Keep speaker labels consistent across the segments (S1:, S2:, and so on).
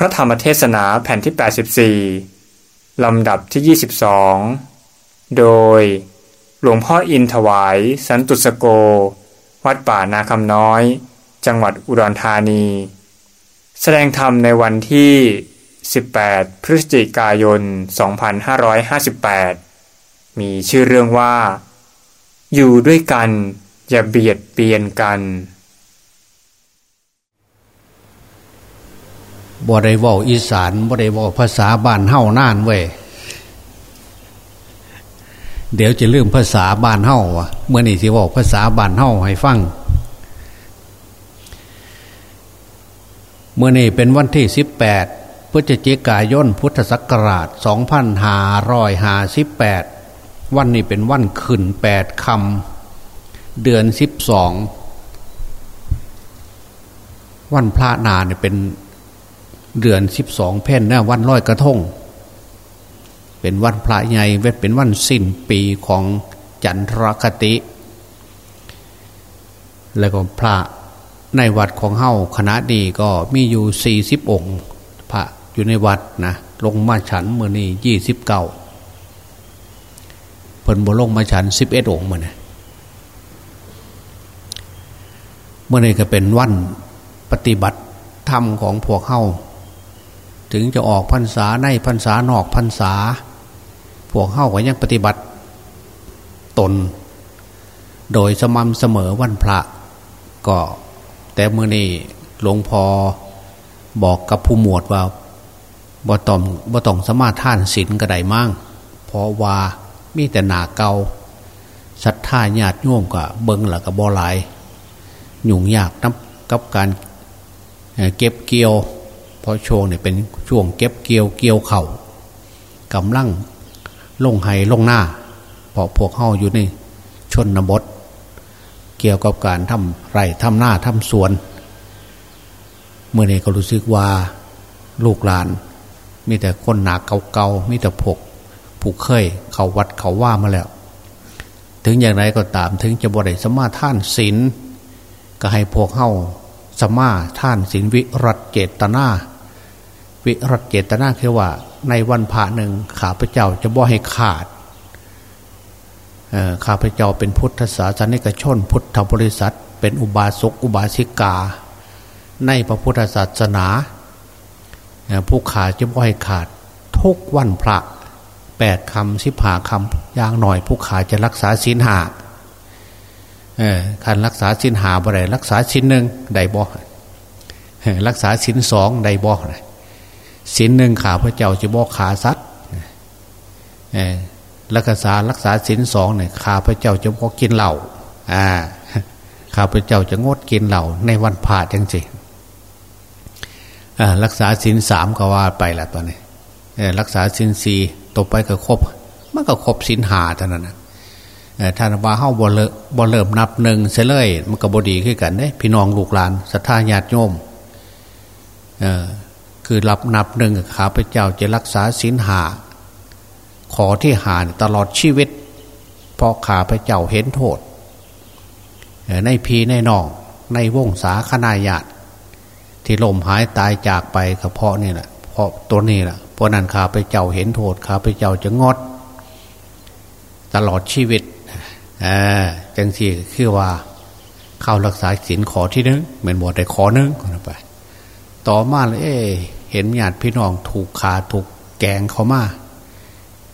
S1: พระธรรมเทศนาแผ่นที่ 84 ลำดับที่ 22 โดยหลวงพ่ออินถวายสันตุสโก วัดป่านาคำน้อย จังหวัดอุดรธานี แสดงธรรมในวันที่ 18 พฤศจิกายน 2558 มีชื่อเรื่องว่า อยู่ด้วยกันอย่าเบียดเบียนกัน
S2: บ่ได้ว้าอีสานบ่ได้ว้าภาษาบ้านเฮ้าน่านเว้ยเดี๋ยวจะลืมภาษาบ้านเฮ้าวะเมื่อนี่สิว้าภาษาบ้านเฮ้าให้ฟังเมื่อนี่เป็นวันที่18พฤศจิกายนพุทธศักราช2558วันนี้เป็นวันขึ้น8คำเดือน12วันพระนาเนี่ยเป็น เดือนสิบสองเพนนะวันร้อยกระทง เป็นวันพระใหญ่เวทเป็นวันสิ้นปีของจันทรคติ แล้วก็พระในวัดของเฮาคณะดีก็มีอยู่สี่สิบองค์ พระอยู่ในวัดนะลงมาฉันเมื่อนี้ยี่สิบเก้าเพิ่นบลงมาฉันสิบเอ็ดองค์เมื่อนี้เมื่อนี้ก็เป็นวันปฏิบัติธรรมของพวกเฮา ถึงจะออกพรรษาในพรรษานอกพรรษา พวกเข้าก็ยังปฏิบัติตน โดยสม่ำเสมอวันพระก็แต่เมื่อนี้หลวงพอบอกกับผู้หมวดว่าบ่ต้องบ่ต้องสมาท่านศีลกระไดมั่งเพราะว่ามีแต่หนาเกาศรัทธาญาติโยมกับเบิงหลักกับบ่หลายหยุ่งยากนับกับการเก็บเกี่ยว ราะช่วงเนี่ยเป็นช่วงเก็บเกี่ยวเกี่ยวเข่ากำลังลงไห้ลงหน้าเพราะพวกเข้าอยู่ในชนบท เกี่ยวกับการทำไร่ทำหน้าทำสวน เมื่อเนี้ก็รู้สึกว่าลูกหลาน มีแต่คนหนาเก่าๆมีแต่พกผู้เคยเขาวัดเขาว่ามาแล้ว ถึงอย่างไรก็ตามถึงจะบริสมาท่านศีลก็ให้พวกเข้าสมาท่านศีลวิรัตเจตนา วิรัตเจตนาคือว่า ในวันพระหนึ่งข้าพเจ้าจะบ่ให้ขาดข้าพเจ้าเป็นพุทธศาสนิกชน พุทธบริษัท เป็นอุบาสกอุบาสิกา ในพระพุทธศาสนา ผู้ขาจะบ่ให้ขาด ทุกวันพระแปดคำสิบหาคำอย่างหน่อยผู้ขาจะรักษาศีลหาการรักษาสินหาบ่ได้รักษาสินหนึ่งได้บ่รักษาสินสองได้บ่ สินหนึ่งขาพระเจ้าจะบ่ขาสัตว์รักษารักษาสินสองเนี่ยขาพระเจ้าจะบ่กินเหล้าอ่าข้าพเจ้าจะงดกินเหล้าในวันพาจังสิรักษาสินสามก็ว่าไปละตอนนี้รักษาสินสี่ต่อไปก็ครบ มันก็ครบสินหาเท่านั้นนะท่านว่าเฮ้าบ่เลบ่เริ่มนับหนึ่งเสเลยมันก็บดีขึ้นกันเด้พี่น้องลูกหลานศรัทธาญาติโยมเออ คือรับนับหนึ่งข้าพเจ้าจะรักษาศีลหา ขอที่หาตลอดชีวิตเพราะข้าพเจ้าเห็นโทษ ในพีในนอง ในวงสาคณาญาติที่ลมหายตายจากไปก็เพราะนี่แหละเพราะตัวนี้แหละเพราะนั้นข้าพเจ้าเห็นโทษข้าพเจ้าจะงด ตลอดชีวิตอ่าจังสี่คือว่าเข้ารักษาศีลขอที่นึงเหมือนบวชได้ขอนึงคนไป ต่อมาเลยเอ เห็นญาติพี่น้องถูกขาถูกแกงเขามา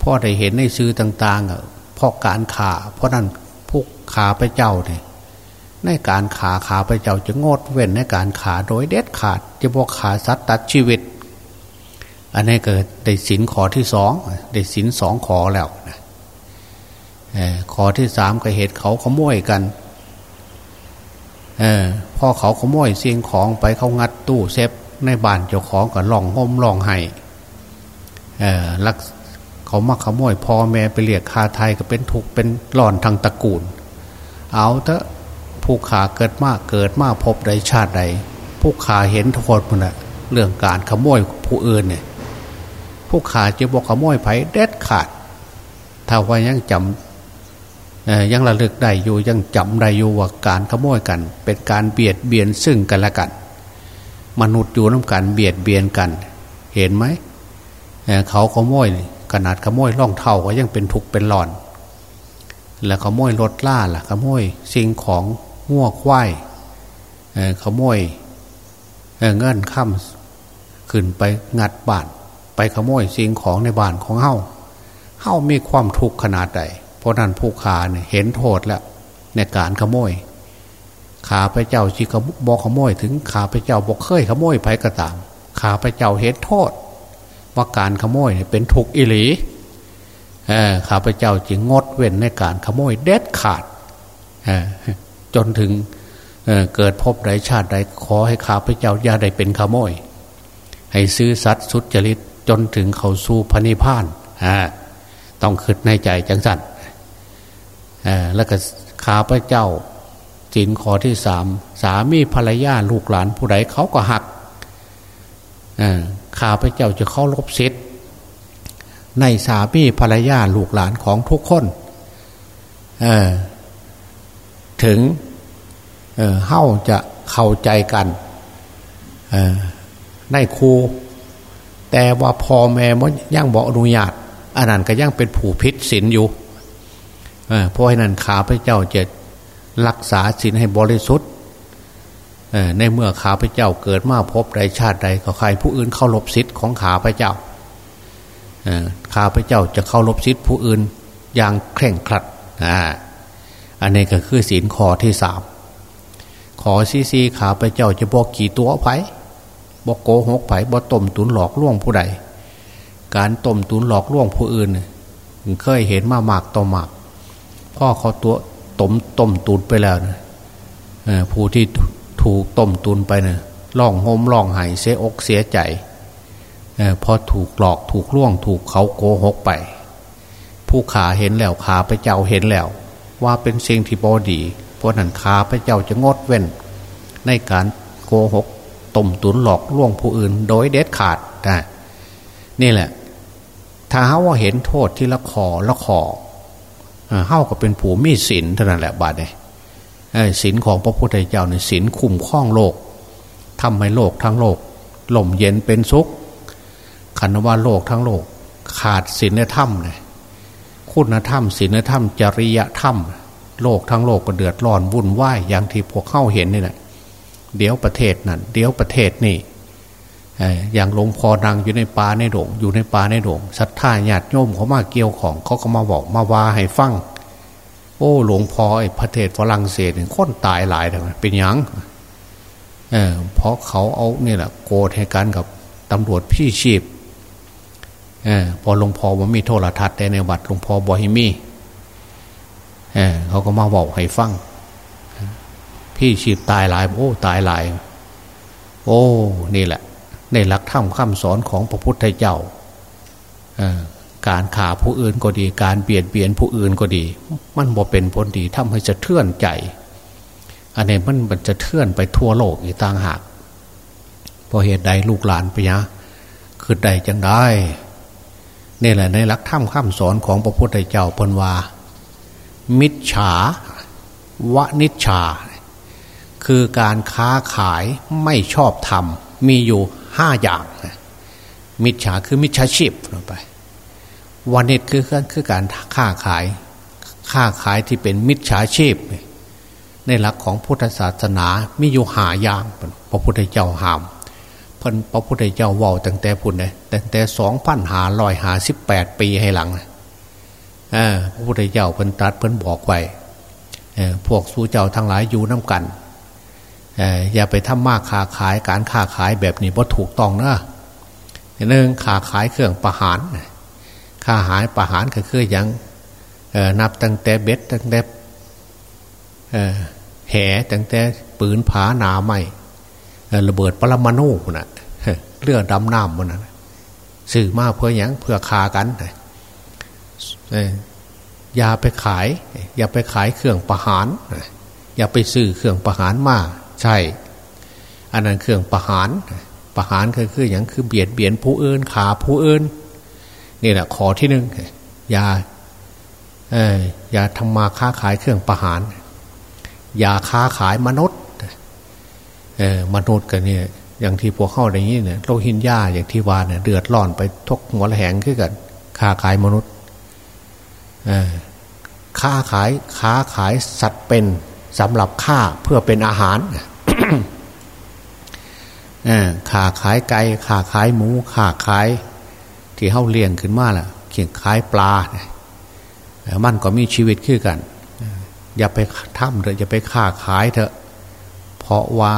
S2: พ่อได้เห็นในซื้อต่างๆอะเพราะการขาเพราะนั้นพวกขาพระเจ้าเนี่ยในการขาขาพระเจ้าจะงดเว้นในการขาโดยเด็ดขาด จะบอกขาสัตว์ตัดชีวิต อันนี้เกิดได้สินขอที่สองได้สินสองขอแล้วนะขอที่สามก็เหตุเขาขโมยกันอพ่อเขาขโมยเสียงของไปเขางัดตู้เซฟ ในบ้านเจ้าของก็ล่องห่มล่องไห้ลักเขามาขโมยพ่อแม่ไปเรียกคาไทยก็เป็นทุกเป็นหลอนทางตระกูล เอาเถอะผู้ขาเกิดมากเกิดมาพบใดชาติใด ผู้ขาเห็นโทษมันอะเรื่องการขโมยผู้อื่นเนี่ยผู้ขาจะบอกขโมยไผ่เด็ดขาด ถ้าว่ายังจำยังระลึกได้อยู่ยังจำได้อยู่ว่าการขโมยกัน เป็นการเบียดเบียนซึ่งกันและกัน มนุษย์อยู่น้ากันเบียดเบียนกัน เห็นไหมเขาขโมยขนาดขโมยล่องเท่าก็ยังเป็นทุกเป็นหลอน แล้วขโมยรถล่าล่ะขโมยสิ่งของงัวควายขโมยเงินค่ำขึ้นไปงัดบ้าน ไปขโมยสิ่งของในบ้านของเฮาเฮามีความทุกข์ขนาดใดเพราะนั้นผู้ขาเนี่ยเห็นโทษแล้วในการขโมย ขาพเจ้าชีกบอกขโมย ถึงขาพเจ้าบอกเคยขโมยไปก็ตามขาพเจ้าเห็นโทษ ว่าการขโมยเป็นทุกอิหลีข้าพเจ้าจึงงดเว้นในการขโมยเด็ดขาดจนถึงเเกิดพบใดชาติใดขอให้ข้าพเจ้าอย่าได้เป็นขโมย ให้ซื้อสัตว์สุจริตจนถึงเขาสู่พระนิพพานต้องคิดในใจจังสันแล้วก็ข้าพเจ้า สินข้อที่สามสามีภรรยาลูกหลานผู้ใดเขาก็หักข้าพเจ้าจะเข้ารบเซตในสามีภรรยาลูกหลานของทุกคนถึงเฮ้าจะเข้าใจกันในครูแต่ว่าพ่อแม่มันยังบอกอนุญาตอันนั้นก็ยังเป็นผู้พิษศีลอยู่เพราะฉะนั้นข้าพเจ้าจะ รักษาศีลให้บริสุทธิ์ในเมื่อข้าพเจ้าเกิดมาพบใดชาติใดก็ใครผู้อื่นเข้ารบสิทธิ์ของข้าพเจ้าข้าพเจ้าจะเข้ารบสิทธิ์ผู้อื่นอย่างเคร่งครัดอันนี้ก็คือศีลข้อที่สามขอซีซีข้าพเจ้าจะบอกกี่ตัวไผ่บอกโกหกไผ่บอกต้มตุนหลอกล่วงผู้ใด การต้มตุนหลอกล่วงผู้อื่น เคยเห็นมามากต่อมากพ่อเขาตัว ต้มต้มตุนไปแล้วนะผู้ที่ถูกต้มตุนไปเนะล่องโฮมล่องไห้เสียอกเสียใจพอถูกหลอกถูกล่วงถูกเขาโกหกไป ผู้ขาเห็นแล้วขาไปเจ้าเห็นแล้ว ว่าเป็นสิ่งที่บอดี เพราะนั้นขาไปเจ้าจะงดเว้น ในการโกหกต้มตุนหลอกล่วงผู้อื่น โดยเด็ดขาดนะนี่แหละถ้าเขาว่าเห็นโทษที่ละขอละขอ เฮ้าก็เป็นผู้มีศีลเท่านั้นแหละบาดเนี่ยศีลของพระพุทธเจ้าเนี่ยศีลคุ้มข้องโลกทำให้โลกทั้งโลกหล่มเย็นเป็นสุขคันว่าโลกทั้งโลก ขาดศีลธรรมเนี่ยคุณธรรมศีลธรรม จริยธรรม โลกทั้งโลกก็เดือดร้อนวุ่นวายอย่างที่พวกเข้าเห็นนี่แหละเดี๋ยวประเทศนั่นเดี๋ยวประเทศนี่ อย่างหลวงพ่อดังอยู่ในป่าในโด่งอยู่ในป่าในโด่งศรัทธาญาติโยมเขามาเกี่ยวของเขาก็มาบอกมาว่าให้ฟังโอ้หลวงพ่อไอ้ประเทศฝรั่งเศสเนี่ยคนตายหลายทำไมเป็นยังเออเพราะเขาเอาเนี่ยแหละโกรธให้กันกับตำรวจพี่ชีพออพอหลวงพ่อว่ามีโทรทัศน์แต่ในวัดหลวงพ่อบอฮิมีเออเขาก็มาบอกให้ฟังพี่ชีพตายหลาย โอ้ ตายหลาย โอ้ นี่แหละ ในหลักธรรมคำสอนของพระพุทธเจ้าการขาผู้อื่นก็ดี การเบียดเบียนผู้อื่นก็ดี มันบ่เป็นผลดีทำให้จะเทื่อนใจ อันนี้มันมันจะเทื่อนไปทั่วโลกอีกต่างหากพอเหตุใดลูกหลานไปยะคือใดจังได้นี่แหละในหลักธรรมคำสอนของพระพุทธเจ้าพนวามิจฉาวนิชาคือการค้าขายไม่ชอบธรรมมีอยู่ ห้าอย่าง มิจฉาคือมิจฉาชีพลงไปวันนี้คือคือการค้าขาย ค้าขายที่เป็นมิจฉาชีพ ในหลักของพุทธศาสนามีอยู่หายางพระพุทธเจ้าห้ามพันพระพุทธเจ้าว่าตั้งแต่พุ่นเลยตั้งแต่สองพันหาลอยหาสิบแปดปีให้หลังพระพุทธเจ้าเพิ่นตรัสเพิ่นบอกไว้พวกสู้เจ้าทั้งหลายอยู่น้ากัน อย่าไปทำมากค้าขายการค้าขายแบบนี้ว่าถูกต้องนะหนึ่งค้าขายเครื่องประหารค้าหายประหารก็คืออย่างนับตั้งแต่เบ็ดตั้งแต่แห่ตั้งแต่ปืนผาหนาไม้ระเบิดปรมาณูนะเรือดำน้ำมันนะสื่อมาเพื่ออย่างเพื่อคากันอย่าไปขาย อย่าไปขายเครื่องประหารอย่าไปซื้อเครื่องประหารมา ใช่ อันนั้นเครื่องประหารประหารคือคืออย่างคือเบียดเบียนผู้อื่นขาผู้อื่นนี่แหละขอที่หนึ่งอย่าเอออย่าทำมาค้าขายเครื่องประหาร อย่าค้าขายมนุษย์เออมนุษย์กันเนี่ยอย่างที่พวกเข้าอย่างนี้เนี่ยโลหินยาอย่างที่วานเนี่ยเดือดร้อนไปทกหัวแหงขึ้นกันค้าขายมนุษย์ค้าขายค้าขายสัตว์เป็นสำหรับฆ่าเพื่อเป็นอาหาร ค้าขายไก่ค้าขายหมูค้าขาย ที่เข้าเลี้ยงขึ้นมาล่ะเขียงขายปลาเนี่ยมันก็มีชีวิตขึ้นกัน อย่าไปทำเถอะอย่าไปค้าขายเถอะ เพราะว่า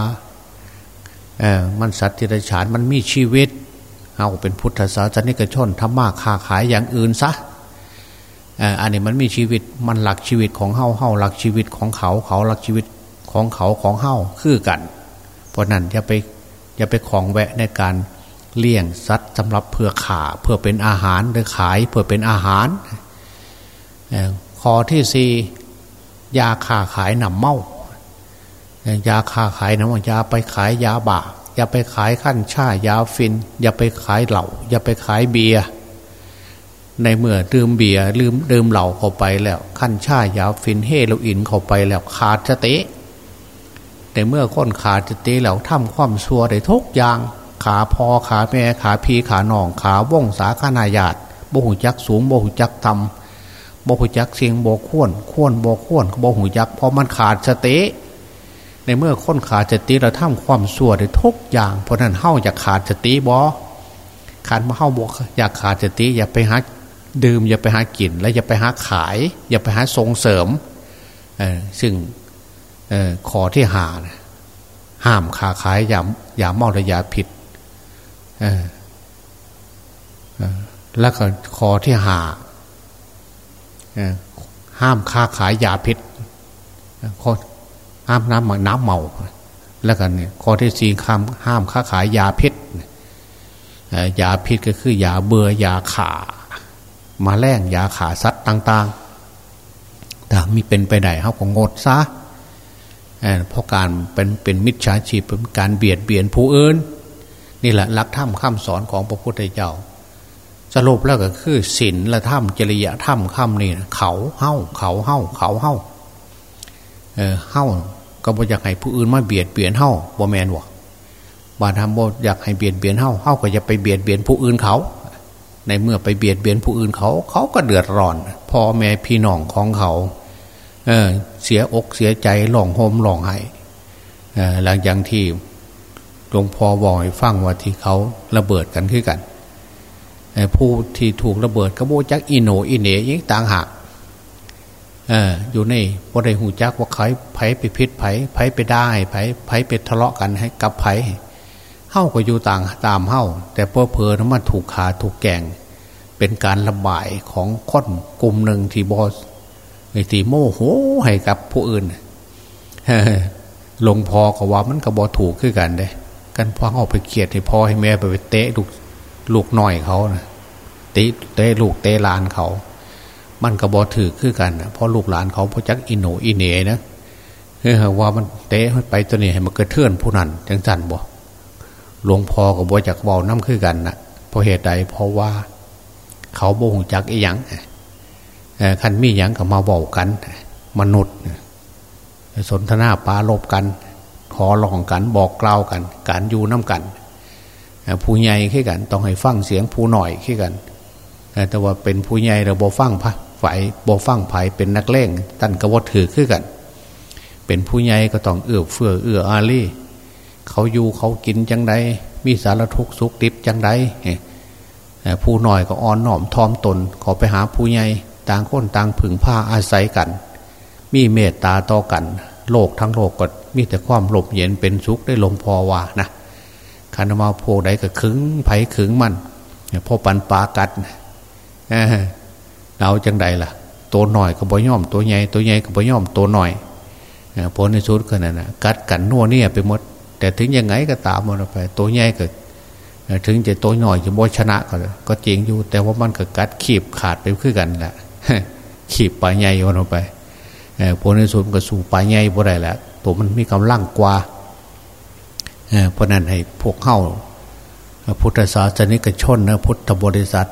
S2: เออมันสัตว์ที่ไรฉานมันมีชีวิตเอาเป็นพุทธศาสนิกชนทำมาค้าขายอย่างอื่นซะอันนี้มันมีชีวิตมันหลักชีวิตของเฮาเฮาหลักชีวิตของเขาเขาหลักชีวิต ของเขาของเฮ้าคือกัน เพราะนั้นอย่าไปอย่าไปของแวะในการเลี้ยงสัตว์สำหรับเพื่อขาเพื่อเป็นอาหารหรือขายเพื่อเป็นอาหารข้อที่สี่ยาขาขายหนำเมายาค้าขายนะว่ายาไปขายยาบาอย่าไปขายขั้นชายาฟิน อย่าไปขายเหล่า อย่าไปขายเบียร์ในเมื่อดื่มเบียร์ลืมดื่มเหล่าเข้าไปแล้ว ขั้นชายาฟินเฮโรอีนเข้าไปแล้วขาดสติ แต่เมื่อค้นขาดสติแล้วทำความชั่วได้ทุกอย่าง ขาพอขาแม่ขาพีขาหนองขาว่องสาขานายาตโบหูจักสูงโบหูจักทำโบหูจักเสียงโบข้วนข้วนโบข้วนโบหูจักพราะมันขาดสติในเมื่อค้นขาดสติเราทำความสั่วได้ทุกอย่าง เพราะนั้นเฮาอยากขาดสติบอขาดมาเฮาบอกอยากขาดสติอย่าไปหาดื่มอย่าไปหากิน และอย่าไปหาขาย อย่าไปหาส่งเสริมซึ่ง ขอที่หาห้ามขาขายยาอย่าเมาระยาผิดแล้วก็ขอที่หาห้ามค้าขายยาพิษห้ามน้ำน้ำเมา แล้วกันเนี่ยข้อที่สี่ห้ามห้ามค้าขายยาพิษยาพิษก็คือยาเบื่อยาขามาแล่งยาขาสัตว์ต่าง ๆ แต่มีเป็นไปไหนเขาก็งดซะ เพราะการเป็นเป็นมิจฉาชีพเป็นการเบียดเบียนผู้อื่นนี่แหละลักธรรมคำสอนของพระพุทธเจ้า สรุปแล้วก็คือศีลและธรรมจริยธรรมคำนี่เขาเฮ้าเขาเฮ้าเขาเฮ้าเออเฮ้าก็บ่อยากให้ผู้อื่นมาเบียดเบียนเฮ้าบ่แมนวะบาทำบ่อยากให้เบียดเบียนเฮ้าเฮ้าก็จะไปเบียดเบียนผู้อื่นเขา ในเมื่อไปเบียดเบียนผู้อื่นเขา เขาก็เดือดร้อนพ่อแม่พี่น้องของเขา เออ เสียอกเสียใจหลองโฮมหลองไห้หลังจากที่หลวงพ่อบอกให้ฟังว่าที่เขาระเบิดกันขึ้นกันผู้ที่ถูกระเบิดก็โบจักอิโนอิเนยิ่งต่างหากอยู่ในบ่ได้หูจักว่าใครไผไปพิษไผไผไปได้ไผไผไปทะเลาะกันให้กับไผเฮ้าก็อยู่ต่างตามเฮ้าแต่เพื่อเพอนั้นมันถูกขาถูกแกง เป็นการระบายของคนกลุ่มหนึ่งที่บอสไอ ตีโมโหให้กับผู้อื่นหลวงพ่อก็ว่ามันก็บอถูกขึ้นกันเด้ กันพอเอาไปเกียดให้พ่อให้แม่ไปไปเตะลูกลูกหน่อยเขานะตีเตะลูกเตะลานเขา มันกระบอถือคือกันเพราะลูกหลานเขาพอจักอินโนอินเนนะเฮ้ยว่ามันเตะมันไปตัวนี้ให้มันกระเทือนผู้นั้นจังสันบ่หลวงพ่อกับบอจักเบาน้ำคือกันนะเพราะเหตุใดเพราะว่า เขาโบงจักอีหยัง คันมีหยังกับมาบอกกัน มนุษย์ สนทนาปาลบกัน ขอลองกันบอกกล่าวกัน การอยู่น้ากัน ผู้ใหญ่ขึ้นกัน ต้องให้ฟังเสียงผู้หน่อยขึ้นกัน แต่ว่าเป็นผู้ใหญ่เราบอฟังพระฝ่ายบอฟังไผ่เป็นนักเลงตั้นกระวดถือขึ้นกัน เป็นผู้ใหญ่ก็ต้องเอื้อเฟื้อเอื้ออารีเขาอยู่เขากินจังไดมีสารทุกสุกดิบจังไดผู้หน่อยก็อ่อนน้อมทอมตนขอไปหาผู้ใหญ่ ต่างคนต่างผึ่งผ้าอาศัยกัน มีเมตตาต่อกัน โลกทั้งโลกก็มีแต่ความหลบเย็นเป็นสุขได้ลงพอว่านะคันมาโพใดก็ขึงไผ่ขึงมันพอปันปากัดเอาจังใดล่ะ ตัวหน่อยก็บ่ย่อม ตัวใหญ่ตัวใหญ่ก็บ่ย่อมตัวหน่อยผลในสุดก็นั่นนะกัดกันนัวเนี่ยไปหมด แต่ถึงยังไงก็ตามมันไป ตัวใหญ่ก็ถึงจะตัวหน่อยจะบ่ชนะก็ก็จริงอยู่ แต่ว่ามันก็กัดขีบขาดไปขึ้นกันแหละ ขีบปลาใหญ่วันออกไปผลในสุดก็สู่ปลาใหญ่บ่ได้แล้วตัวมันมีกำลังกว่าเพราะนั้นให้พวกเข้าพุทธศาสนิกชนนะพุทธบริษัท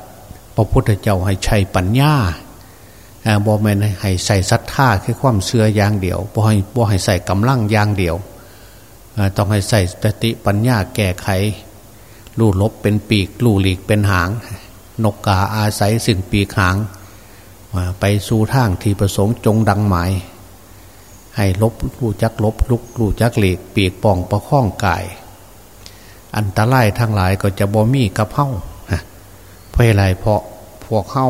S2: พระพุทธเจ้าให้ใช้ปัญญาบอแมนให้ใส่ศรัทธาคือความเชื่ออย่างเดียวบ่ให้บ่ให้ใส่กำลังอย่างเดียวต้องให้ใส่สติปัญญาแก้ไขลู่ลบเป็นปีกลู่หลีกเป็นหาง นกกาอาศัยสิ่งปีกหาง ไปสู่ทางที่ประสงค์จงดังหมาย ให้ลบลู่จักลบลุกลู่จักหลีกเปียกป่องประข้องกาย อันตรายทั้งหลายก็จะบ่มีกับเฮ้าเพราะอะไรเพราะพวกเฮ้า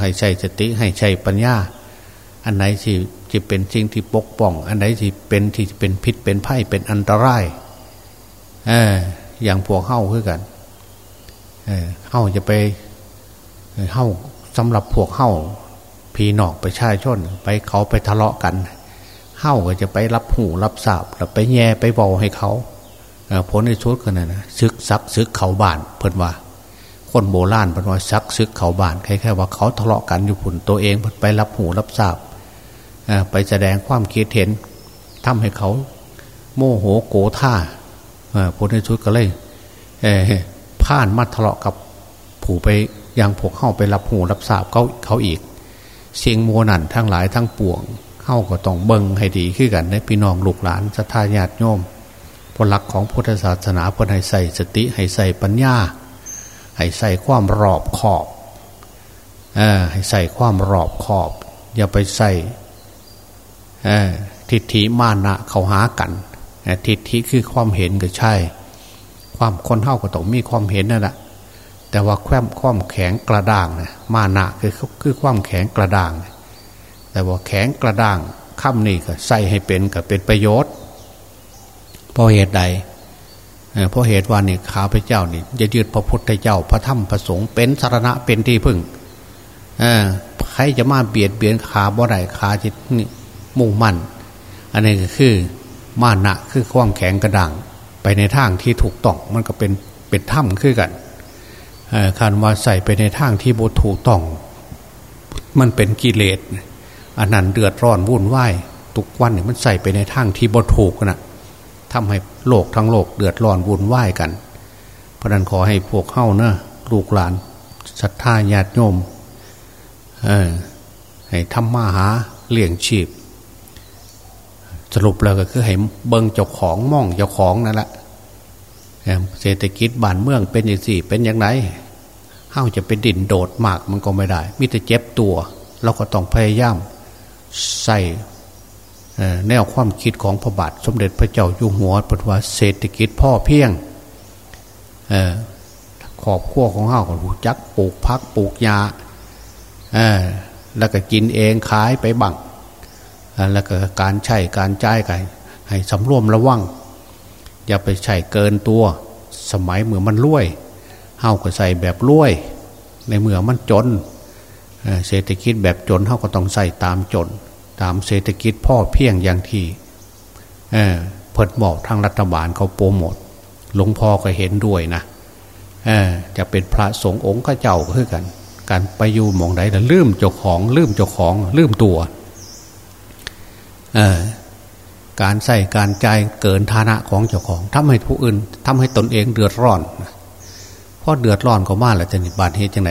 S2: ให้ใช้สติให้ใช้ปัญญา อันไหนที่จะเป็นสิ่งที่ปกป้อง อันไหนที่เป็นที่เป็นพิษเป็นไพ่เป็นอันตรายเอออย่างพวกเฮ้าคือกันเเฮ้าจะไปเฮ้า สำหรับพวกเฮ้าพีนอกไปชายชน ไปเขาไปทะเลาะกันเฮ้าก็จะไปรับหูรับสาบแล้วไปแย่ไปบอให้เขาผลในชุดกันนะซึกซักซึกเขาบานเพิ่นว่า คนโบราณเพิ่นว่าซักซึกเขาบานแค่แค่ว่าเขาทะเลาะกันอยู่ผุนตัวเองเพื่อไปรับหูรับสาบไปแสดงความคิดเห็นทำให้เขา โมโหโกท่าผลในชุดก็เลยผ่านมาทะเลาะกับผู้ไป ยังพวกเข้าไปรับหูรับสาบเขาเขาอีก เสียงโมนันทั้งหลายทั้งปวงเข้าก็ต้องเบิ่งให้ดีขึ้นกันในพี่น้องลูกหลานสัทธาญาติโยมผลลักของพุทธศาสนาเพื่อให้ใส่สติให้ใส่ปัญญา ให้ใส่ความรอบขอบอให้ใส่ความรอบขอบ อย่าไปใส่ทิฏฐิมานะเขาหากันทิฏฐิคือความเห็นก็ใช่ ความคนเท่าก็ต้องมีความเห็นนั่นแหละ แต่ว่าความความแข็งกระด้างนะมานะคือคือความแข็งกระด้าง แต่ว่าแข็งกระด้างค่ำนี้ก็ใส่ให้เป็นก็เป็นประโยชน์เพราะเหตุใดเพราะเหตุว่านี่ข้าพเจ้านี่จะยืดพระพุทธเจ้า พระธรรมพระสงฆ์เป็นสารณะเป็นที่พึ่งใครจะมาเบียดเบียนขาบ่ได้ขาจิตนี่มุ่งมั่น อันนี้ก็คือมานะคือความแข็งกระด้าง ไปในทางที่ถูกต้องมันก็เป็นเป็นถ้ำขึ้นกัน คารว่าใส่ไปในทางที่บถูกต้อง มันเป็นกิเลสอันนั้นเดือดร้อนวุ่นวายทุกวันเนี่ยมันใส่ไปในทางที่บถูกนะทำให้โลกทั้งโลกเดือดร้อนวุ่นวายกัน เพราะนั้นขอให้พวกเข้านะลูกหลานศรัทธาญาติโยมให้ทำมาหาเลี้ยงชีพ สรุปแล้วก็คือให้เบิงเจ้าของมองเจ้าของนั่นแหละเศรษฐกิจบ้านเมืองเป็นอย่างสี่เป็นอย่างไร เฮาจะไปดิ่นโดดมากมันก็ไม่ได้มิแต่เจ็บตัว เราก็ต้องพยายามใส่แนวความคิดของพระบาทสมเด็จพระเจ้าอยู่หัวปฏว่าเศรษฐกิจพ่อเพียงขอบขั้วของเฮาก็รู้จักปลูกพักปลูกยาแล้วก็กินเองขายไปบังแล้วก็การใช้การจ่ายกันให้สำรวมระวัง อย่าไปใช้เกินตัว สมัยเหมื่อมันรวย เฮาก็ใส่แบบรวย ในเมื่อมันจนเศรษฐกิจแบบจนเฮาก็ต้องใส่ตามจน ตามเศรษฐกิจพ่อเพียงอย่างที่เพิดบอกทางรัฐบาลเขาโปรโมทหลวงพ่อก็เห็นด้วยนะจะเป็นพระสงฆ์องค์ข้าเจ้าคือกัน การไปอยู่มองใดแต่ลืมเจ้าของ ลืมเจ้าของลืมตัวการใส่การใจเกินฐานะของเจ้าของทำให้ผู้อื่นทำให้ตนเองเดือดร้อนเพราะเดือดร้อนก็มาแล้วจะนิบาตเหตุจังไหน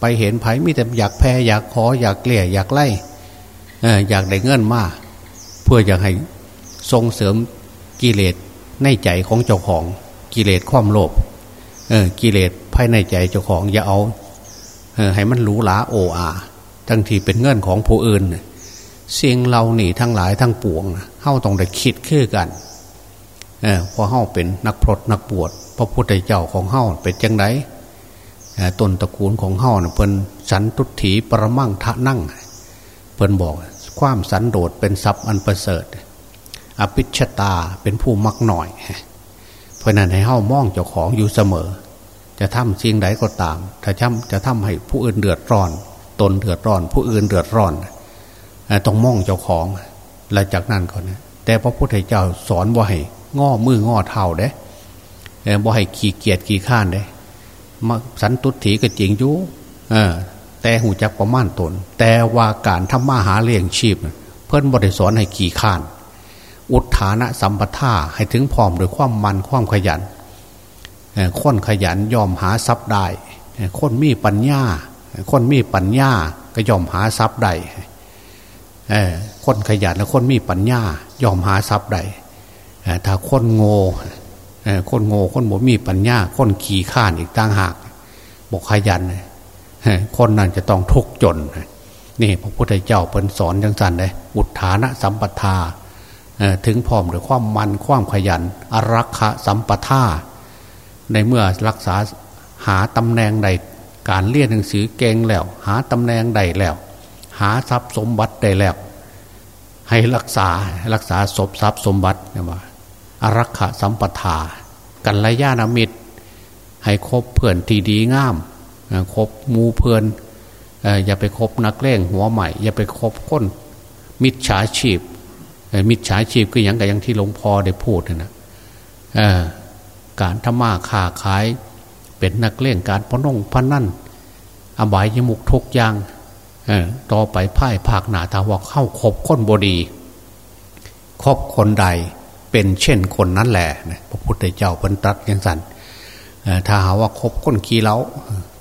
S2: ไปเห็นไผ่มีแต่อยากแพ้อยากขออยากเกลี่ยอยากไล่อยากได้เงินมาเพื่ออยากให้ส่งเสริมกิเลสในใจของเจ้าของกิเลสความโลภกิเลสภายในใจเจ้าของอย่าเอาให้มันหรูหราโออาทั้งที่เป็นเงินของผู้อื่นเสียงเราหนีทั้งหลายทั้งปวงเฮ้าต้องได้คิดขึ้นกันเออพอเฮ้าเป็นนักพรตนักบวช ระพุทธเจ้าของเฮ้าเป็นจังไดต้นตระกูลของเฮ้าเพิ่นสันตุถีปรมั่งทะนั่งเพิ่นบอกความสันโดษเป็นทรัพย์อันประเสริฐ อภิชตาเป็นผู้มักหน่อย เพราะนั้นให้เฮ้ามองเจ้าของอยู่เสมอ จะทำสิ่งใดก็ตาม ถ้าทำจะทำให้ผู้อื่นเดือดร้อน ตนเดือดร้อน ผู้อื่นเดือดร้อนต้องมองเจ้าของหลังจากนั้นก่อนนะแต่พระพุทธเจ้าสอนว่าให้ง้อมือง้อเท้าเด้ บ่ให้ขี่เกียจขี่ข้านเด้มาสันตุถีก็จริงอยู่แต่หูจักประมาณตน แต่ว่าการทำมาหาเลี้ยงชีพ เพื่อนบริสอนให้ขี่ข้าน อุทานะสัมปทาให้ถึงพร้อมโดยความมันความขยันคนขยันยอมหาทรัพย์ได้คนมีปัญญาคนมีปัญญาก็ยอมหาทรัพย์ได้คนขยันและคนมีปัญญายอมหาทรัพย์ใดถ้าคนโง่ คนโง่คนบ่มีปัญญา คนขี่ข้านอีกต่างหากบอกขยันคนนั้นจะต้องทุกข์จนนี่พระพุทธเจ้าเป็นสอนจังสันเลยอุทธานะสัมปทาถึงพร้อมด้วยความมันความขยัน อรักขะสัมปทาในเมื่อรักษาหาตำแหน่งใดการเรียนหนังสือเก่งแล้ว หาตำแหน่งใดแล้ว หาทรัพย์สมบัติได้แล้ว ให้รักษารักษาศพทรัพย์สมบัติเนี่ยว่า อรักขะสัมปทา กันระยะนามิตร ให้คบเพื่อนที่ดีงามคบมูเพื่อนอย่าไปคบนักเล่งหัวใหม่ อย่าไปคบก้นมิจฉาชีพมิจฉาชีพก็อย่างกับอย่างที่หลวงพ่อได้พูดนะการทำมาค้าขาย เป็นนักเล่งการพนงพนันอบายยมุกทุกอย่างต่อไปพ่ายภาคหนาทาว่าเข้าคบคนบดี คบคนใด เป็นเช่นคนนั้นแหละพระพุทธเจ้าเป็นตรัสยังสันถ้าหาว่าคบคนขี่เล้า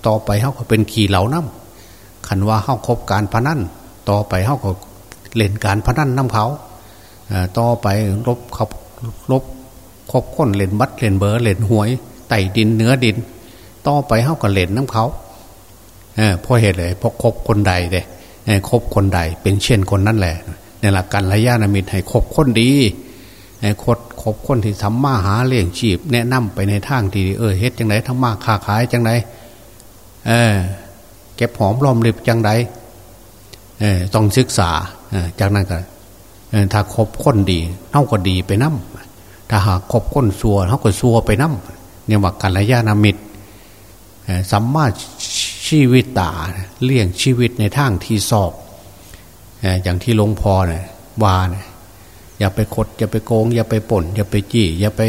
S2: ต่อไปเขาก็เป็นขี่เหล่าน้ำขันว่าเขาคบการพนันต่อไปเขาก็เล่นการพนันน้ำเขาต่อไปลบขับลบคบคนเล่นบัตรเล่นเบอร์เล่นหวยไต่ดินเนื้อดิน ต่อไปเขาก็เล่นน้ำเขาเพราะเหตุเลยเพราะคบคนใดเด้คบคนใดเป็นเช่นคนนั่นแหละในหลักการระยะนามิตรให้คบคนดี คดคบคนที่ทำมาหาเลี้ยงชีพ แนะนำไปในทางที่เออเฮ็ดจังไรทำมาค้าขายจังไรเออเก็บหอมรอมริบจังไรเออต้องศึกษาจากนั้นก็ถ้าคบคนดีเท่าก็ดีไปน้ำถ้าหากคบคนซัวเท่าก็ซัวไปน้ำเนี่ยว่าการยะนามิตรสัมมาชีวิตตาเลี่ยงชีวิตในทางที่สอบอย่างที่หลวงพ่อเนี่ยว่าเนี่ย อย่าไปคด อย่าไปโกง อย่าไปป่น อย่าไปจี้ อย่าไป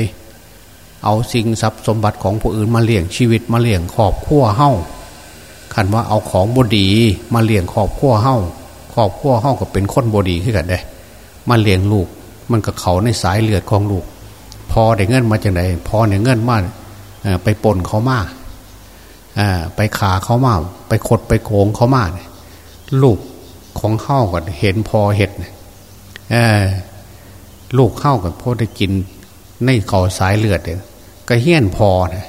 S2: เอาสิ่งทรัพย์สมบัติของผู้อื่นมาเลี้ยงชีวิตมาเลี้ยงขอบขั้วเฮ้าขันว่าเอาของบดีมาเลี้ยงขอบขั้วเฮ้าขอบขั้วเฮ้าก็เป็นคนบดีขึ้นกันได้มาเลี้ยงลูก มันกับเขาในสายเลือดของลูก พอได้เงินมาจากไหนพอได้เงินมาไปป่นเขามาไปขาเขามา ไปขดไปโกงเขามาลูกของเข้าก่อนเห็นพอเห็ด ลูกเข้ากับพ่อได้กินในเขาสายเลือดเนี่ยก็เฮี้ยนพอนะ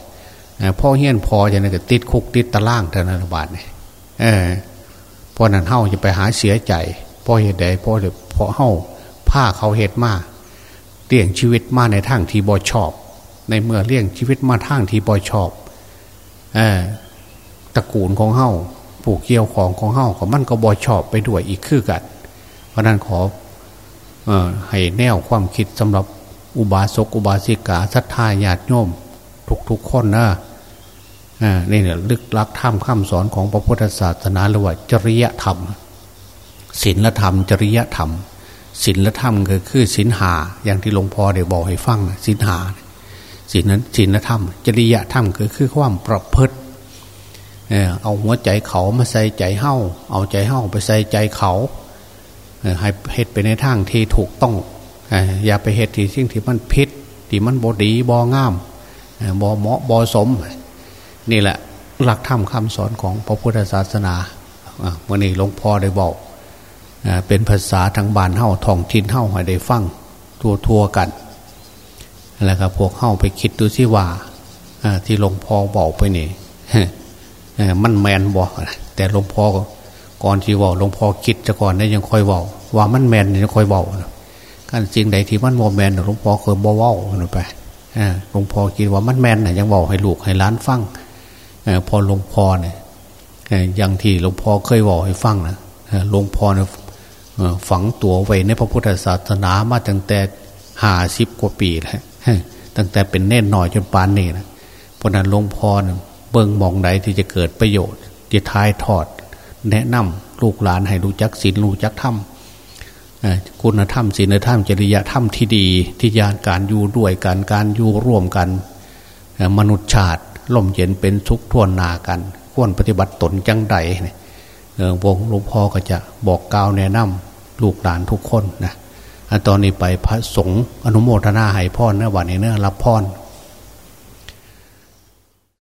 S2: พ่อเฮี้ยนพอจะนั่นก็ติดคุกติดตะล่างเท่านั้นบาทเนี่ยเออพอนั้นเฮ้าจะไปหาเสียใจพ่อเหตุใดพ่อเดี๋ยวพอเฮ้าผ้าเขาเหตุมาเลี้ยงชีวิตมาในทางที่บอชอบ ในเมื่อเลี้ยงชีวิตมาทางที่บอชอบเออตระกูลของเฮ้าปลูกเกี่ยวของของเฮ้าของมันก็บอชอบไปด้วยอีกคือกัน เพราะนั้นขอ ให้แนวความคิดสำหรับอุบาสกอุบาสิกาศรัทธาญาติโยมทุกๆคนนะนี่เนี่ยลึกลักธรรมคำสอนของพระพุทธศาสนาหรือว่าจริยธรรมศีลธรรม จริยธรรมศีลธรรมก็คือศีลหาอย่างที่หลวงพ่อเดี๋ยวบอกให้ฟังศีลหาศีลนั้นศีลธรรม จริยธรรมก็คือความประพฤติเอาหัวใจเขามาใส่ใจเฮ้าเอาใจเฮ้าไปใส่ใจเขา ให้เหตุไปในทางที่ถูกต้องอย่าไปเหตุที่สิ่งที่มันพิษที่มันบดีบองามบอเหมาะบอสม นี่แหละหลักธรรมคำสอนของพระพุทธศาสนาเมื่อนี้หลวงพ่อได้บอกเป็นภาษาทางบานเฮ้าท่องทินเฮ้าให้ได้ฟังทัวทัวกันแล้วก็พวกเฮ้าไปคิดดูสิว่าที่หลวงพ่อบอกไปนี่มันแมนบอกแต่หลวงพ่อ ก่อนที่ว่าหลวงพ่อคิดจะก่อนนี่ยังคอยบอกว่ามันแมนยังคอยบอกการจริงใดที่มันโมแมนหลวงพ่อเคยบอกว่าไปหลวงพ่อคิดว่ามันแมนนะยังบอกให้ลูกให้ล้านฟังพอหลวงพ่อเนี่ยอย่างที่หลวงพ่อเคยบอกให้ฟังนะหลวงพ่อเนี่ยฝังตัวไว้ในพระพุทธศาสนามาตั้งแต่ห้าสิบกว่าปีแล้วตั้งแต่เป็นเน่นหน่อยจนปานนี้นะเพราะนั้นหลวงพ่อเนี่ยเบิ่งมองใดที่จะเกิดประโยชน์ที่ท้ายทอด แนะนำลูกหลานให้รู้จักศีลรู้จักธรรมคุณธรรมศีลธรรมจริยธรรมที่ดีที่ยานการอยู่ด้วยกันการอยู่ร่วมกัน มนุษย์ชาติล่มเย็นเป็นทุกทวนนากัน ควรปฏิบัติตนจังใดวงหลวงพ่อก็จะบอกกล่าวแนะนำลูกหลานทุกคนนะตอนนี้ไปพระสงฆ์อนุโมทนาให้พรนะวันนี้เนะรับพร